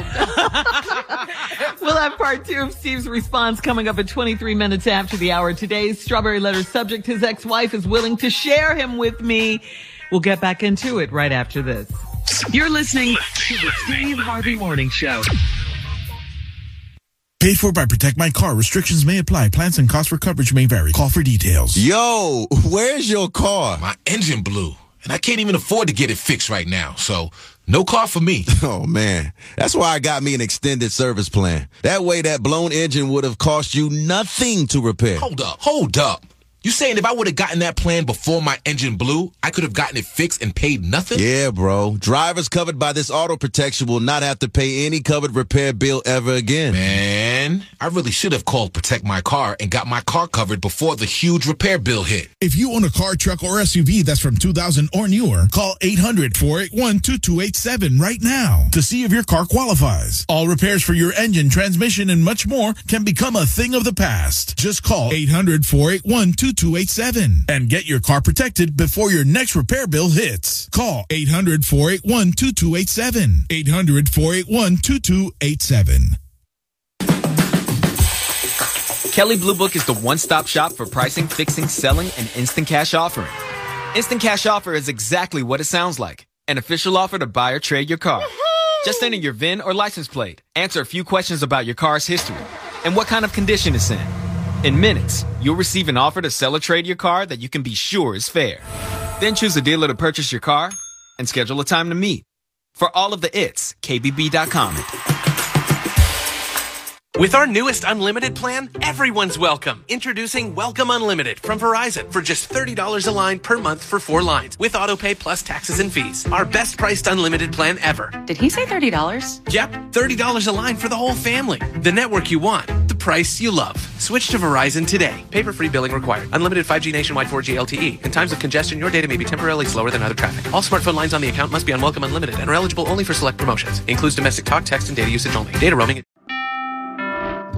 we'll have part two of Steve's response coming up at 23 minutes after the hour. Today's strawberry letter subject, his ex-wife is willing to share him with me. We'll get back into it right after this. You're listening to the Steve Harvey Morning Show. Paid for by Protect My Car. Restrictions may apply. Plans and costs for coverage may vary. Call for details. Yo, where's your car? My engine blew, and I can't even afford to get it fixed right now. So, no car for me. Oh, man. That's why I got me an extended service plan. That way, that blown engine would have cost you nothing to repair. Hold up, hold up. You saying if I would have gotten that plan before my engine blew, I could have gotten it fixed and paid nothing? Yeah, bro. Drivers covered by this auto protection will not have to pay any covered repair bill ever again. Man, I really should have called Protect My Car and got my car covered before the huge repair bill hit. If you own a car, truck, or SUV that's from 2000 or newer, call 800 481 2287 right now to see if your car qualifies. All repairs for your engine, transmission, and much more can become a thing of the past. Just call 800 481 2287 and get your car protected before your next repair bill hits. Call 800 481 2287. 800 481 2287. Kelley Blue Book is the one stop shop for pricing, fixing, selling, and instant cash offering. Instant cash offer is exactly what it sounds like an official offer to buy or trade your car. Just enter your VIN or license plate, answer a few questions about your car's history, and what kind of condition it's in. In minutes, you'll receive an offer to sell or trade your car that you can be sure is fair. Then choose a dealer to purchase your car and schedule a time to meet. For all of the its, KBB.com. With our newest unlimited plan, everyone's welcome. Introducing Welcome Unlimited from Verizon for just $30 a line per month for four lines with autopay plus taxes and fees. Our best priced unlimited plan ever. Did he say $30? Yep, $30 a line for the whole family. The network you want, the price you love. Switch to Verizon today. Paper free billing required. Unlimited 5G nationwide 4G LTE. In times of congestion, your data may be temporarily slower than other traffic. All smartphone lines on the account must be on Welcome Unlimited and are eligible only for select promotions. Includes domestic talk, text, and data usage only. Data roaming.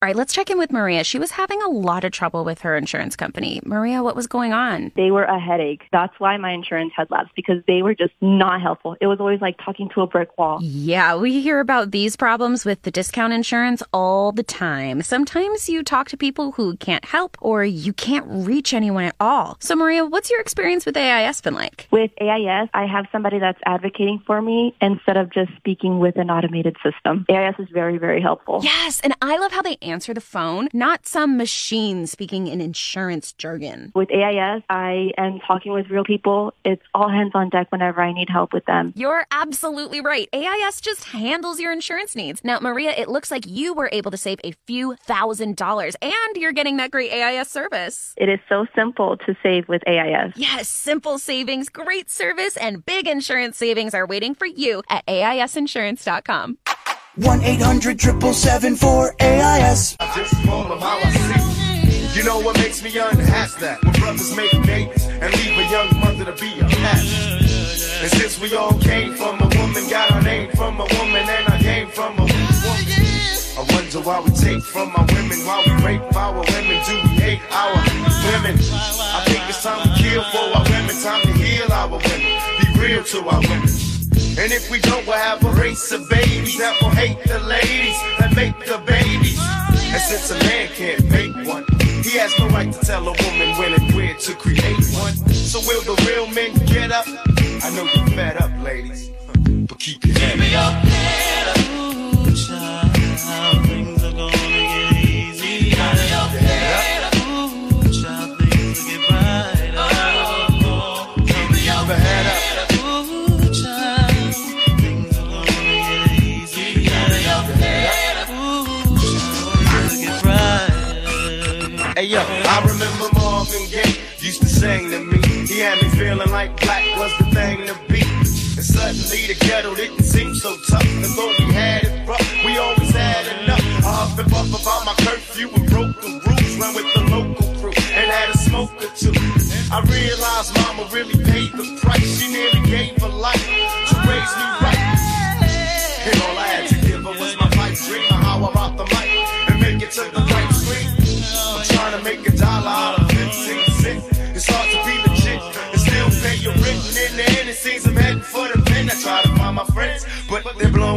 All right, let's check in with Maria. She was having a lot of trouble with her insurance company. Maria, what was going on? They were a headache. That's why my insurance had lapsed because they were just not helpful. It was always like talking to a brick wall. Yeah, we hear about these problems with the discount insurance all the time. Sometimes you talk to people who can't help or you can't reach anyone at all. So, Maria, what's your experience with AIS been like? With AIS, I have somebody that's advocating for me instead of just speaking with an automated system. AIS is very, very helpful. Yes, and I love how they answer the phone, not some machine speaking in insurance jargon. With AIS, I am talking with real people. It's all hands on deck whenever I need help with them. You're absolutely right. AIS just handles your insurance needs. Now, Maria, it looks like you were able to save a few thousand dollars and you're getting that great AIS service. It is so simple to save with AIS. Yes, simple savings, great service, and big insurance savings are waiting for you at AISinsurance.com. 1 800 777 AIS. You know what makes me unhappy? That when brothers make babies and leave a young mother to be a pastor. And since we all came from a woman, got our name from a woman, and I came from a woman. I wonder why we take from our women, why we rape our women, do we hate our women? I think it's time to kill for our women, time to heal our women, be real to our women. And if we don't, we'll have a race of babies that will hate the ladies that make the babies. And since a man can't make one, he has no right to tell a woman when and where to create one. So will the real men get up? I know you're fed up, ladies, but keep your head up.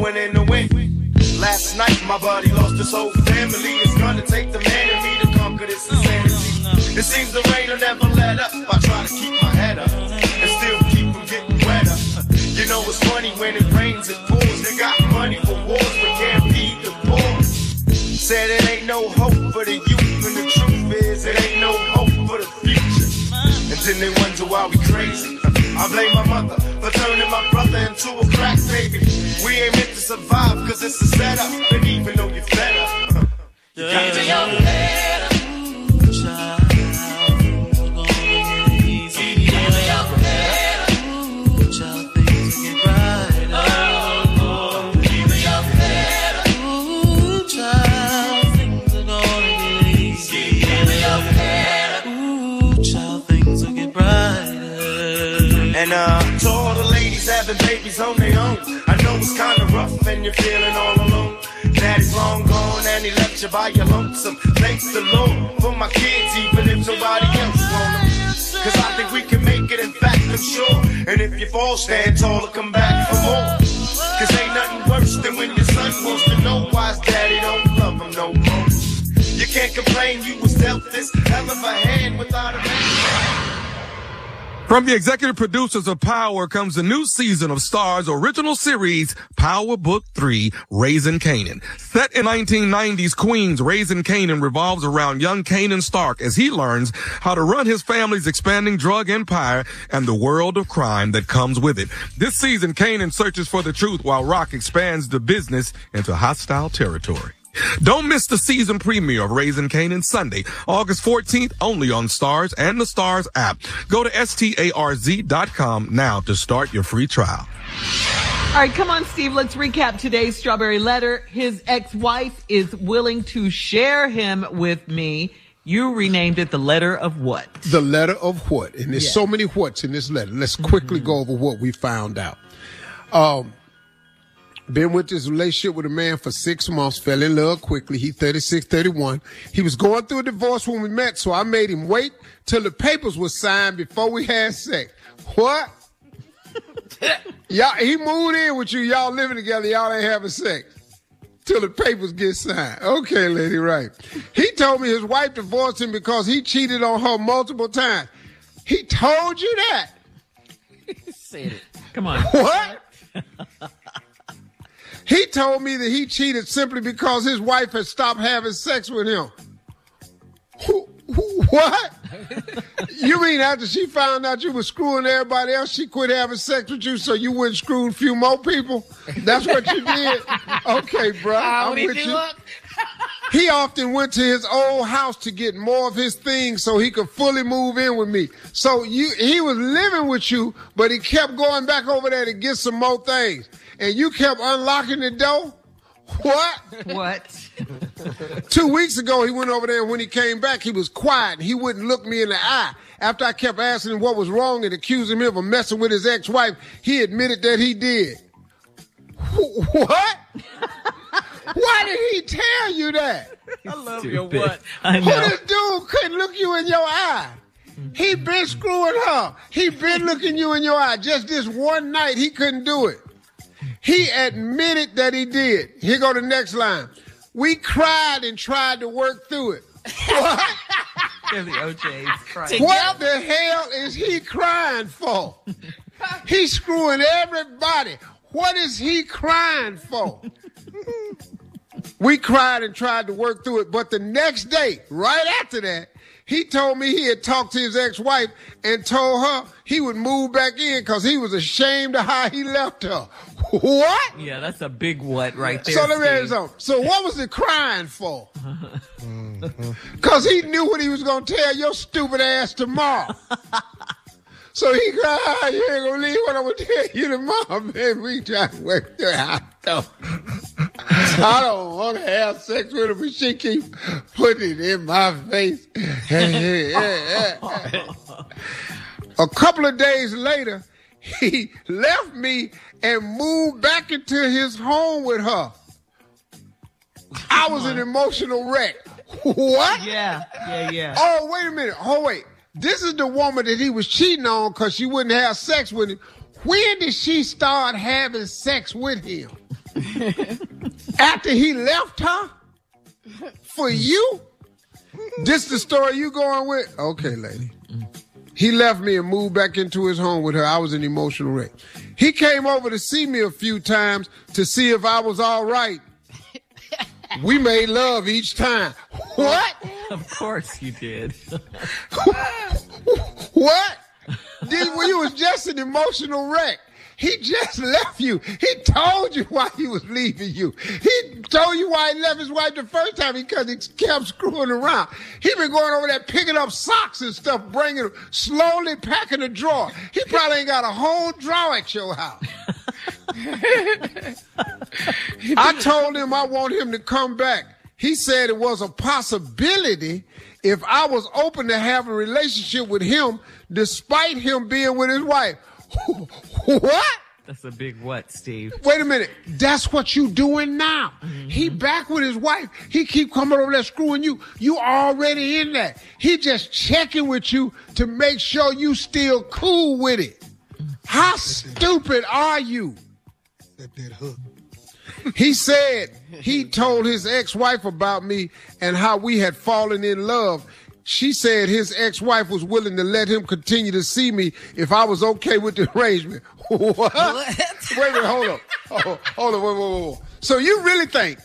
Blowing in the wind. Last night, my buddy lost his whole family. It's gonna take the man in me to conquer this insanity. It seems the rain will never let up. I try to keep my head up and still keep from getting wetter. You know it's funny when it rains, it pours. They got money for wars, but can't feed the poor. Said it ain't no hope for the youth, and the truth is it ain't no hope for the future. And then they wonder why we crazy. I blame my mother for turning my brother into a crack baby. We ain't meant to survive, cause it's a setup. And even though you're fed up, you got to your head up. And uh, to all the babies on their own, I know it's kinda rough and you're feeling all alone. Daddy's long gone and he left you by your lonesome. Thanks the Lord for my kids, even if nobody else want them. Cause I think we can make it, in fact, I'm sure. And if you fall, stand tall and come back for more. Cause ain't nothing worse than when your son wants to know why his daddy don't love him no more. You can't complain, you was dealt this hell of a hand. From the executive producers of Power comes the new season of Starz original series, Power Book 3, Raising Kanan. Set in 1990s Queens, Raising Kanan revolves around young Kanan Stark as he learns how to run his family's expanding drug empire and the world of crime that comes with it. This season, Kanan searches for the truth while Raq expands the business into hostile territory. Don't miss the season premiere of Raising Kanan Sunday, August 14th, only on Starz and the Starz app. Go to starz.com now to start your free trial. All right, come on, Steve. Let's recap today's strawberry letter. His ex-wife is willing to share him with me. You renamed it the letter of what? The letter of what? And there's Yeah. so many whats in this letter. Let's quickly go over what we found out. Um, been with this relationship with a man for six months, fell in love quickly. He 36, 31. He was going through a divorce when we met, so I made him wait till the papers were signed before we had sex. What? y'all, he moved in with you, y'all living together, y'all ain't having sex. Till the papers get signed. Okay, lady, right. He told me his wife divorced him because he cheated on her multiple times. He told you that. He Said it. Come on. What? he told me that he cheated simply because his wife had stopped having sex with him. Who- who- What? you mean after she found out you were screwing everybody else, she quit having sex with you so you wouldn't screw a few more people? That's what you did? Okay, bro. Ah, I'm he with you. look? He often went to his old house to get more of his things so he could fully move in with me. So you, he was living with you, but he kept going back over there to get some more things. And you kept unlocking the door? What? What? Two weeks ago, he went over there, and when he came back, he was quiet. and He wouldn't look me in the eye. After I kept asking him what was wrong and accusing him of messing with his ex-wife, he admitted that he did. What? Why did he tell you that? I love your what? I Who this dude couldn't look you in your eye? He been screwing her. He been looking you in your eye. Just this one night, he couldn't do it. He admitted that he did. Here go the next line. We cried and tried to work through it. What? They're the What the hell is he crying for? He's screwing everybody. What is he crying for? We cried and tried to work through it, but the next day, right after that, he told me he had talked to his ex-wife and told her he would move back in because he was ashamed of how he left her. What? Yeah, that's a big what right there. So let me ask you So what was he crying for? Because he knew what he was going to tell your stupid ass tomorrow. so he cried, "Ah, you ain't going to leave what I'm going to tell you tomorrow, man. We try to work it. I don't, I don't want to have sex with her, but she keep putting it in my face. A couple of days later, he left me and moved back into his home with her. I was an emotional wreck. What? Yeah, yeah, yeah. Oh, wait a minute. Oh, wait. This is the woman that he was cheating on because she wouldn't have sex with him. When did she start having sex with him? After he left her? For you? This the story you going with? Okay, lady. Mm. He left me and moved back into his home with her. I was an emotional wreck. He came over to see me a few times to see if I was all right. We made love each time. What? Of course you did. What? This, well, you was just an emotional wreck. He just left you. He told you why he was leaving you. He told you why he left his wife the first time because he kept screwing around. He been going over there picking up socks and stuff, bringing slowly packing a drawer. He probably ain't got a whole drawer at your house. I told him I want him to come back. He said it was a possibility if I was open to have a relationship with him despite him being with his wife. what? That's a big what, Steve. Wait a minute. That's what you doing now. Mm-hmm. He back with his wife. He keep coming over there screwing you. You already in that. He just checking with you to make sure you still cool with it. How stupid are you? That that hook. He said he told his ex-wife about me and how we had fallen in love. She said his ex-wife was willing to let him continue to see me if I was okay with the arrangement. what? Wait a minute, hold on. Oh, hold, hold on, wait, wait, wait, wait. So you really think